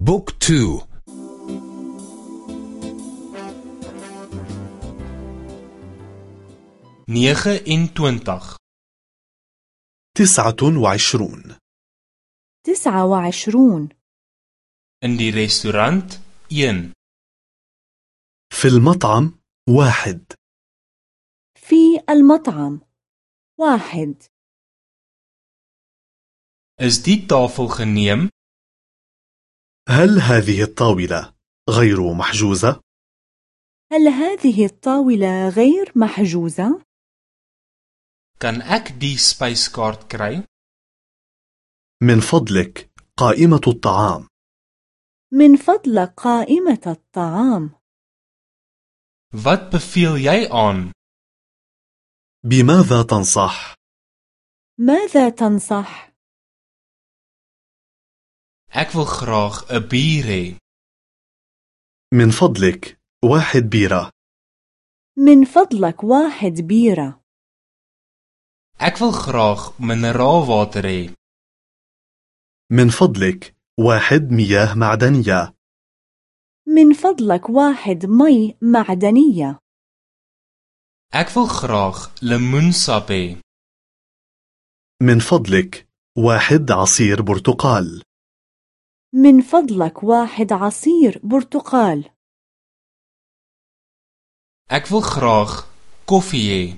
Book two. nege en twintig تسعة وعشرون. تسعة وعشرون. In die restaurant een. في المطعم واحد. في المطعم واحد. Is die tafel geneem? هل هذه الطاولة غير محجوزة؟ هل هذه الطاولة غير محجوزة؟ Kan ek die spyskaart kry? من فضلك قائمة الطعام من فضلك قائمة الطعام Wat beveel jy aan? بماذا تنصح؟ ماذا تنصح؟ Ek wil graag 'n bier hê. من فضلك واحد بيرة من فضلك واحد بيرة Ek wil graag mineraalwater hê. من فضلك واحد مياه معدنية من فضلك واحد مي معدنية Ek wil graag lemoensap hê. من فضلك واحد عصير برتقال من فضلك واحد عصير برتقال. Ek wil graag koffie hê.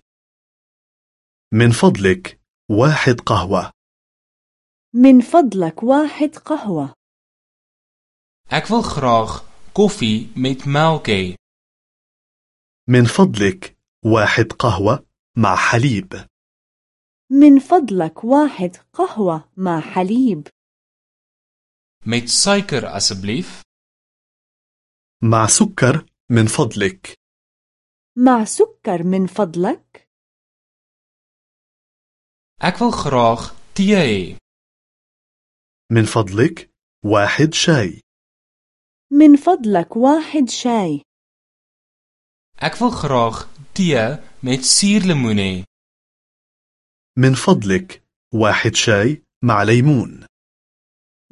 من فضلك واحد قهوة. من فضلك واحد قهوة. Ek wil graag koffie met melk hê. من فضلك واحد قهوة مع حليب. من فضلك واحد قهوة مع حليب. Met suiker asseblief. مع سكر من فضلك مع سكر من فضلك Ek wil graag tee hê. من فضلك واحد شاي من فضلك واحد شاي Ek wil graag tee met suurlemoen hê. من فضلك واحد شاي مع ليمون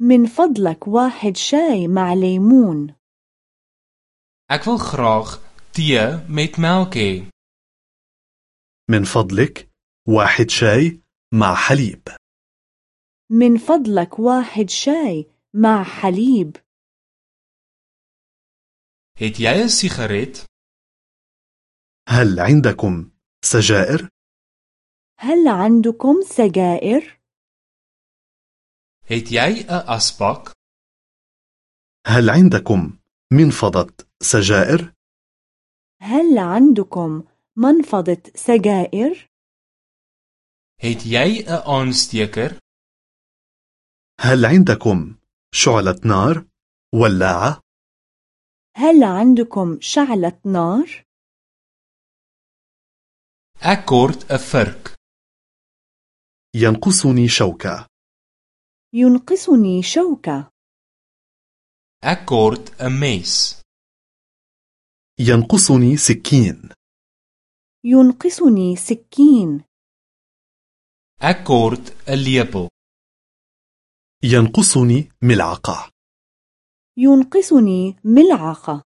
من فضلك واحد شاي مع ليمون Ek wil graag tee met melk hê. من فضلك واحد شاي مع حليب من فضلك واحد شاي مع حليب Het jy 'n sigaret? هل عندكم سجائر؟ هل عندكم سجائر؟ Het jy 'n asbak? هل عندكم منفضة سجائر؟ هل عندكم منفضة سجائر؟ Het jy 'n aansteker? هل عندكم شعلة نار؟ ولاعة؟ هل عندكم شعلة نار؟ 'n vurk. ينقصني شوكة ينقصني شوكة. 'n mes. ينقصني سكين. ينقصني سكين. 'n lepel. ينقصني ملعقة. ينقصني ملعقة.